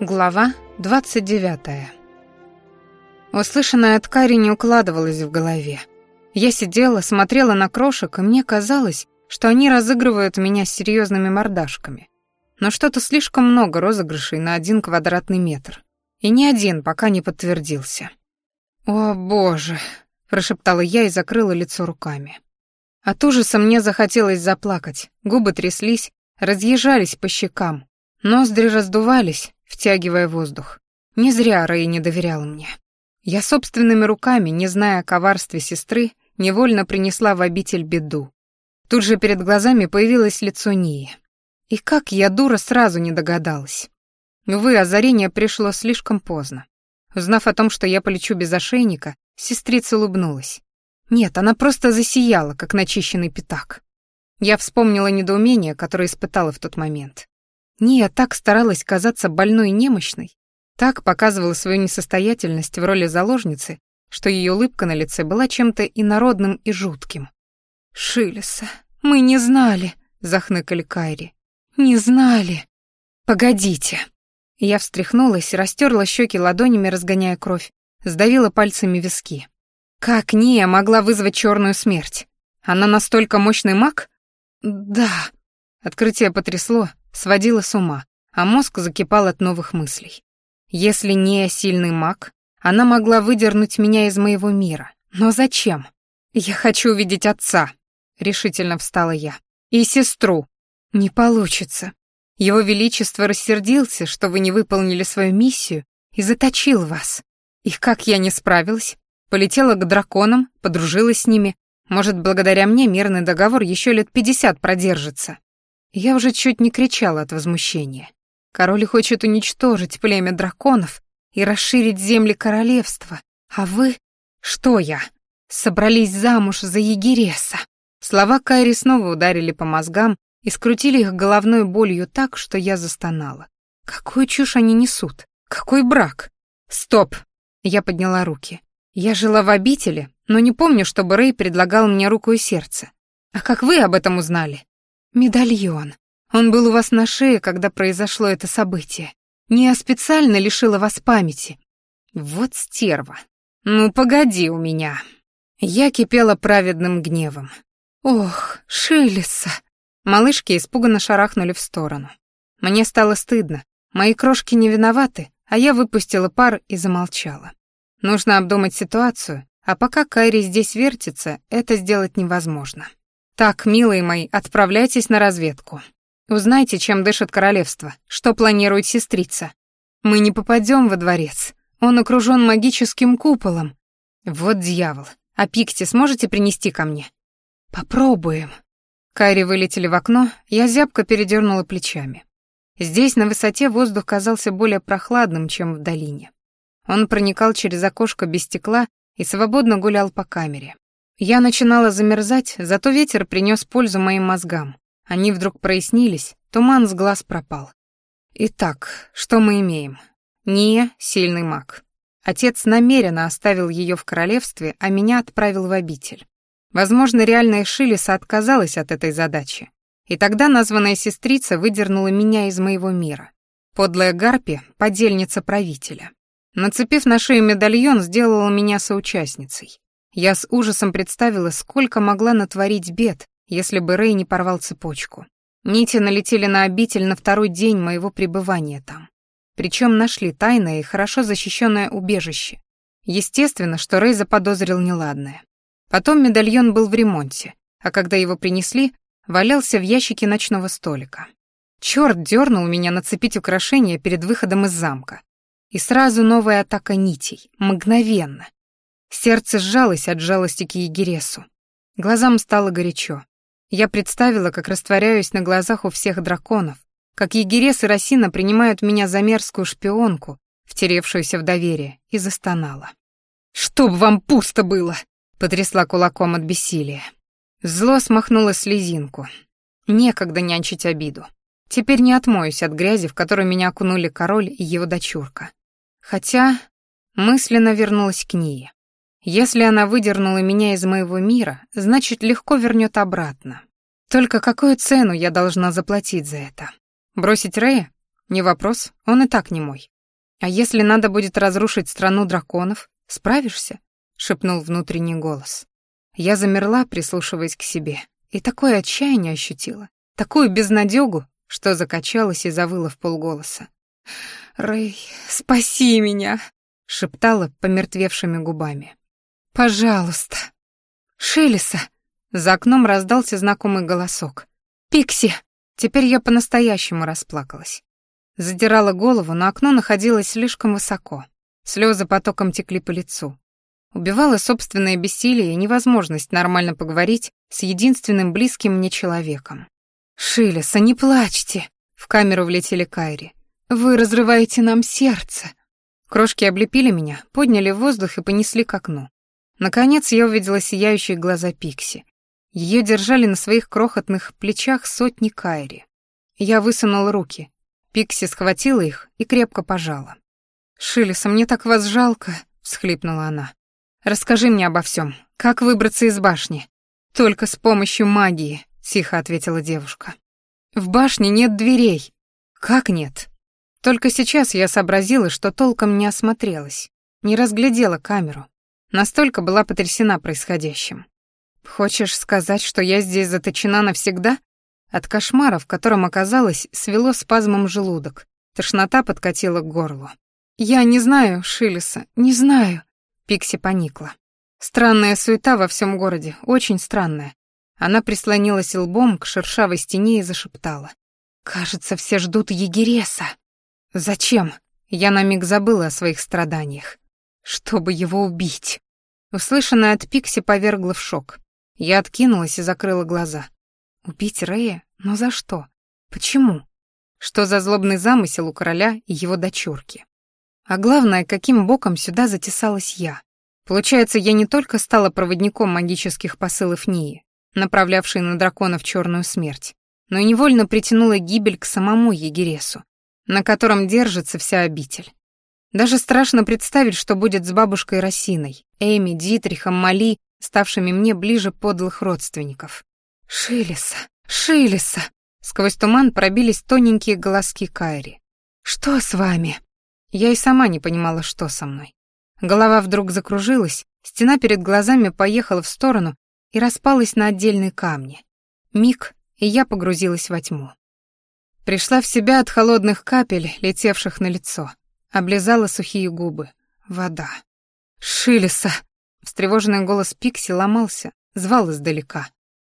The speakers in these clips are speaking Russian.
Глава 29. Услышанное от Кари не укладывалось в голове. Я сидела, смотрела на крошек, и мне казалось, что они разыгрывают меня с серьезными мордашками. Но что-то слишком много розыгрышей на один квадратный метр. И ни один пока не подтвердился. «О, боже!» — прошептала я и закрыла лицо руками. От ужаса мне захотелось заплакать, губы тряслись, разъезжались по щекам, ноздри раздувались, втягивая воздух. Не зря Рэй не доверял мне. Я собственными руками, не зная о коварстве сестры, невольно принесла в обитель беду. Тут же перед глазами появилось лицо Нии. И как я, дура, сразу не догадалась. Увы, озарение пришло слишком поздно. Узнав о том, что я полечу без ошейника, сестрица улыбнулась. Нет, она просто засияла, как начищенный пятак. Я вспомнила недоумение, которое испытала в тот момент. Ния так старалась казаться больной и немощной, так показывала свою несостоятельность в роли заложницы, что ее улыбка на лице была чем-то инородным и жутким. «Шилеса, мы не знали», — захныкали Кайри. «Не знали». «Погодите». Я встряхнулась, растерла щеки ладонями, разгоняя кровь, сдавила пальцами виски. Как Ния могла вызвать черную смерть? Она настолько мощный маг? Да. Открытие потрясло, сводила с ума, а мозг закипал от новых мыслей. Если не сильный маг, она могла выдернуть меня из моего мира. Но зачем? Я хочу увидеть отца, решительно встала я. И сестру. Не получится. Его величество рассердился, что вы не выполнили свою миссию и заточил вас. И как я не справилась? Полетела к драконам, подружилась с ними. Может, благодаря мне мирный договор еще лет пятьдесят продержится. Я уже чуть не кричала от возмущения. Король хочет уничтожить племя драконов и расширить земли королевства, а вы... Что я? Собрались замуж за Егереса. Слова Кайри снова ударили по мозгам и скрутили их головной болью так, что я застонала. Какую чушь они несут? Какой брак? Стоп! Я подняла руки. Я жила в обители, но не помню, чтобы Рэй предлагал мне руку и сердце. А как вы об этом узнали? «Медальон. Он был у вас на шее, когда произошло это событие. Не специально лишила вас памяти». «Вот стерва. Ну, погоди у меня». Я кипела праведным гневом. «Ох, Шилиса!» Малышки испуганно шарахнули в сторону. Мне стало стыдно. Мои крошки не виноваты, а я выпустила пар и замолчала. Нужно обдумать ситуацию, а пока Кайри здесь вертится, это сделать невозможно. Так, милые мои, отправляйтесь на разведку. Узнайте, чем дышит королевство, что планирует сестрица. Мы не попадем во дворец. Он окружен магическим куполом. Вот дьявол. А пикти сможете принести ко мне? Попробуем. Кайри вылетели в окно, я зябко передернула плечами. Здесь, на высоте, воздух казался более прохладным, чем в долине. Он проникал через окошко без стекла и свободно гулял по камере. Я начинала замерзать, зато ветер принес пользу моим мозгам. Они вдруг прояснились, туман с глаз пропал. Итак, что мы имеем? Ния — сильный маг. Отец намеренно оставил ее в королевстве, а меня отправил в обитель. Возможно, реальная Шилиса отказалась от этой задачи. И тогда названная сестрица выдернула меня из моего мира. Подлая Гарпи — подельница правителя. Нацепив на шею медальон, сделала меня соучастницей. Я с ужасом представила, сколько могла натворить бед, если бы Рэй не порвал цепочку. Нити налетели на обитель на второй день моего пребывания там. Причем нашли тайное и хорошо защищенное убежище. Естественно, что Рэй заподозрил неладное. Потом медальон был в ремонте, а когда его принесли, валялся в ящике ночного столика. Чёрт дернул меня нацепить украшение перед выходом из замка. И сразу новая атака нитей, мгновенно. Сердце сжалось от жалости к Егересу. Глазам стало горячо. Я представила, как растворяюсь на глазах у всех драконов, как Егерес и Росина принимают меня за мерзкую шпионку, втеревшуюся в доверие, и застонала. «Чтоб вам пусто было!» — потрясла кулаком от бессилия. Зло смахнуло слезинку. Некогда нянчить обиду. Теперь не отмоюсь от грязи, в которую меня окунули король и его дочурка. Хотя мысленно вернулась к Нии. Если она выдернула меня из моего мира, значит, легко вернет обратно. Только какую цену я должна заплатить за это? Бросить Рэя? Не вопрос, он и так не мой. А если надо будет разрушить страну драконов, справишься? шепнул внутренний голос. Я замерла, прислушиваясь к себе, и такое отчаяние ощутила, такую безнадёгу, что закачалась и завыла в полголоса. «Рэй, спаси меня!» — шептала помертвевшими губами. «Пожалуйста!» «Шелеса!» — за окном раздался знакомый голосок. «Пикси!» Теперь я по-настоящему расплакалась. Задирала голову, но окно находилось слишком высоко. Слезы потоком текли по лицу. Убивала собственное бессилие и невозможность нормально поговорить с единственным близким мне человеком. «Шилеса, не плачьте!» — в камеру влетели Кайри. «Вы разрываете нам сердце!» Крошки облепили меня, подняли в воздух и понесли к окну. Наконец я увидела сияющие глаза Пикси. Ее держали на своих крохотных плечах сотни Кайри. Я высунула руки. Пикси схватила их и крепко пожала. «Шилеса, мне так вас жалко!» — всхлипнула она. Расскажи мне обо всем. Как выбраться из башни? Только с помощью магии, тихо ответила девушка. В башне нет дверей. Как нет? Только сейчас я сообразила, что толком не осмотрелась, не разглядела камеру. Настолько была потрясена происходящим. Хочешь сказать, что я здесь заточена навсегда? От кошмара, в котором оказалась, свело спазмом желудок. Тошнота подкатила к горлу. Я не знаю, Шилеса, не знаю. Пикси поникла. Странная суета во всем городе, очень странная. Она прислонилась лбом к шершавой стене и зашептала. «Кажется, все ждут Егереса». «Зачем?» Я на миг забыла о своих страданиях. «Чтобы его убить». Услышанное от Пикси повергло в шок. Я откинулась и закрыла глаза. «Убить Рэя? Но за что? Почему? Что за злобный замысел у короля и его дочурки?» А главное, каким боком сюда затесалась я. Получается, я не только стала проводником магических посылов Нии, направлявшей на драконов черную смерть, но и невольно притянула гибель к самому Егересу, на котором держится вся обитель. Даже страшно представить, что будет с бабушкой Росиной, Эми, Дитрихом, Мали, ставшими мне ближе подлых родственников. «Шилеса! Шилеса!» Сквозь туман пробились тоненькие голоски Кайри. «Что с вами?» Я и сама не понимала, что со мной. Голова вдруг закружилась, стена перед глазами поехала в сторону и распалась на отдельные камни. Миг, и я погрузилась во тьму. Пришла в себя от холодных капель, летевших на лицо. Облизала сухие губы. Вода. «Шилеса!» Встревоженный голос Пикси ломался, звал издалека.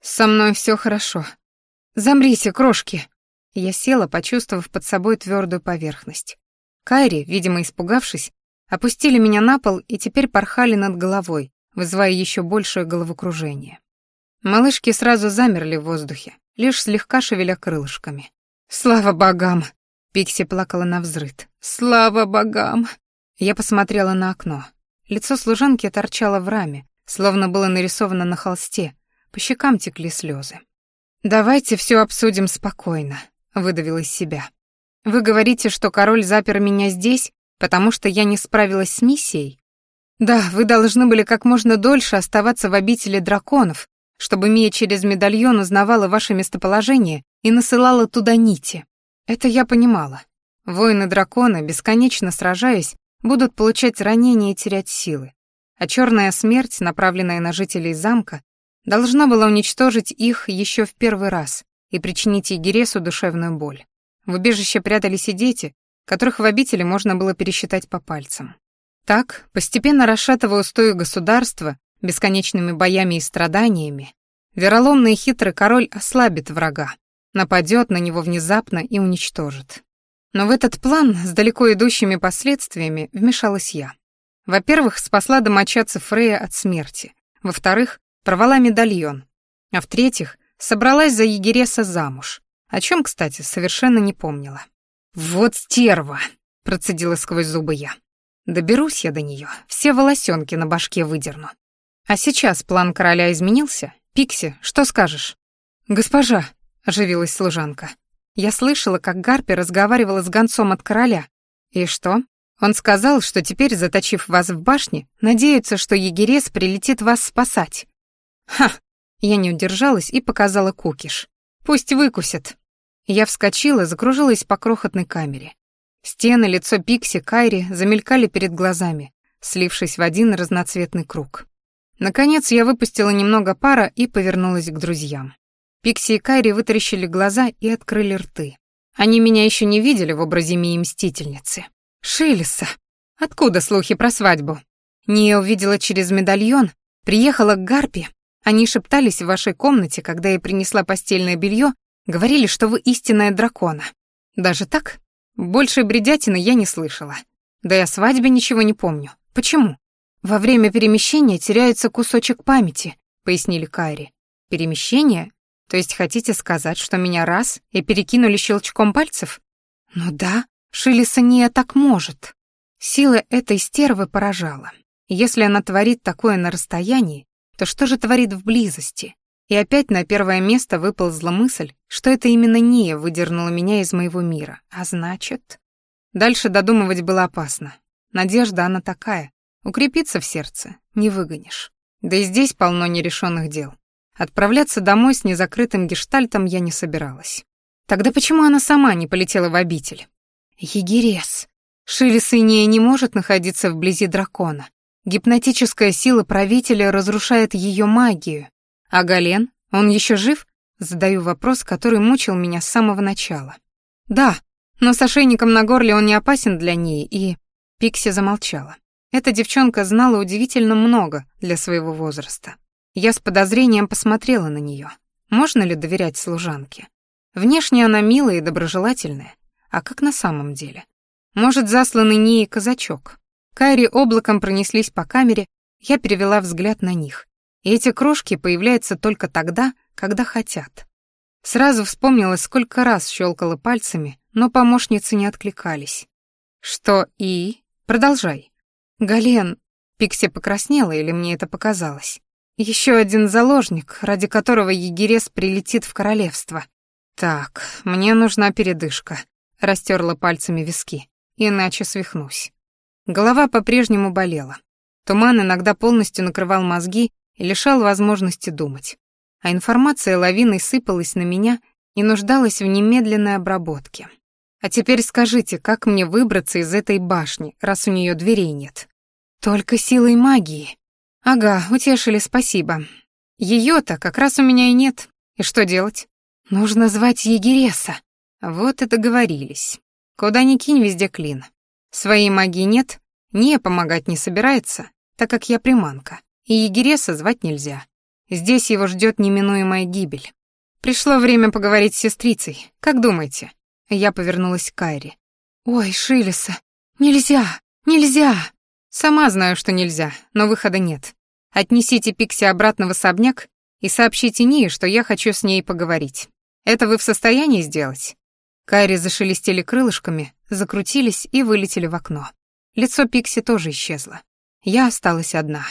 «Со мной все хорошо. Замрите, крошки!» Я села, почувствовав под собой твердую поверхность. Кайри, видимо, испугавшись, опустили меня на пол и теперь порхали над головой, вызывая еще большее головокружение. Малышки сразу замерли в воздухе, лишь слегка шевеля крылышками. «Слава богам!» — Пикси плакала на взрыд. «Слава богам!» Я посмотрела на окно. Лицо служанки торчало в раме, словно было нарисовано на холсте, по щекам текли слезы. «Давайте все обсудим спокойно», — выдавил из себя. Вы говорите, что король запер меня здесь, потому что я не справилась с миссией? Да, вы должны были как можно дольше оставаться в обители драконов, чтобы Мия через медальон узнавала ваше местоположение и насылала туда нити. Это я понимала. Воины-драконы, бесконечно сражаясь, будут получать ранения и терять силы. А черная смерть, направленная на жителей замка, должна была уничтожить их еще в первый раз и причинить Егересу душевную боль. В убежище прятались и дети, которых в обители можно было пересчитать по пальцам. Так, постепенно расшатывая устои государства бесконечными боями и страданиями, вероломный и хитрый король ослабит врага, нападет на него внезапно и уничтожит. Но в этот план с далеко идущими последствиями вмешалась я. Во-первых, спасла домочадцев Фрея от смерти. Во-вторых, порвала медальон. А в-третьих, собралась за Егереса замуж, о чем, кстати, совершенно не помнила. «Вот стерва!» — процедила сквозь зубы я. «Доберусь я до нее, все волосенки на башке выдерну». А сейчас план короля изменился? Пикси, что скажешь? «Госпожа», — оживилась служанка, — «я слышала, как Гарпи разговаривала с гонцом от короля. И что? Он сказал, что теперь, заточив вас в башне, надеется, что Егерес прилетит вас спасать». «Ха!» — я не удержалась и показала кукиш. «Пусть выкусит». Я вскочила, закружилась по крохотной камере. Стены, лицо Пикси, Кайри замелькали перед глазами, слившись в один разноцветный круг. Наконец я выпустила немного пара и повернулась к друзьям. Пикси и Кайри вытаращили глаза и открыли рты. Они меня еще не видели в образе Мии Мстительницы. Шилиса! Откуда слухи про свадьбу? Ния увидела через медальон, приехала к Гарпи. Они шептались в вашей комнате, когда я принесла постельное белье, говорили, что вы истинная дракона. Даже так? Больше бредятины я не слышала. Да о свадьбе ничего не помню. Почему? Во время перемещения теряется кусочек памяти, пояснили Кайри. Перемещение? То есть хотите сказать, что меня раз и перекинули щелчком пальцев? Ну да, Шилиса не так может. Сила этой стервы поражала. Если она творит такое на расстоянии, то что же творит в близости? И опять на первое место выползла мысль, что это именно Ния выдернула меня из моего мира. А значит... Дальше додумывать было опасно. Надежда, она такая. Укрепиться в сердце не выгонишь. Да и здесь полно нерешенных дел. Отправляться домой с незакрытым гештальтом я не собиралась. Тогда почему она сама не полетела в обитель? Егерес. Шилисыния не может находиться вблизи дракона. Гипнотическая сила правителя разрушает ее магию. А Гален, он еще жив? Задаю вопрос, который мучил меня с самого начала. Да, но с ошейником на горле он не опасен для ней, и... Пикси замолчала. Эта девчонка знала удивительно много для своего возраста. Я с подозрением посмотрела на нее. Можно ли доверять служанке? Внешне она милая и доброжелательная, а как на самом деле? Может, засланный Нии казачок? Кайри облаком пронеслись по камере, я перевела взгляд на них. И эти крошки появляются только тогда, когда хотят. Сразу вспомнила, сколько раз щелкала пальцами, но помощницы не откликались. «Что и?» «Продолжай». «Гален...» Пикси покраснела, или мне это показалось? Еще один заложник, ради которого Егерес прилетит в королевство. Так, мне нужна передышка. Растерла пальцами виски, иначе свихнусь. Голова по-прежнему болела. Туман иногда полностью накрывал мозги и лишал возможности думать. А информация лавиной сыпалась на меня и нуждалась в немедленной обработке. А теперь скажите, как мне выбраться из этой башни, раз у нее дверей нет? Только силой магии. «Ага, утешили, спасибо. Ее-то как раз у меня и нет. И что делать? Нужно звать Егереса». Вот и договорились. Куда ни кинь, везде клин. Своей магии нет, не помогать не собирается, так как я приманка. И Егереса звать нельзя. Здесь его ждет неминуемая гибель. Пришло время поговорить с сестрицей. Как думаете? Я повернулась к Кайре. «Ой, Шилеса, нельзя, нельзя!» «Сама знаю, что нельзя, но выхода нет. Отнесите Пикси обратно в особняк и сообщите Нии, что я хочу с ней поговорить. Это вы в состоянии сделать?» Кайри зашелестели крылышками, закрутились и вылетели в окно. Лицо Пикси тоже исчезло. Я осталась одна.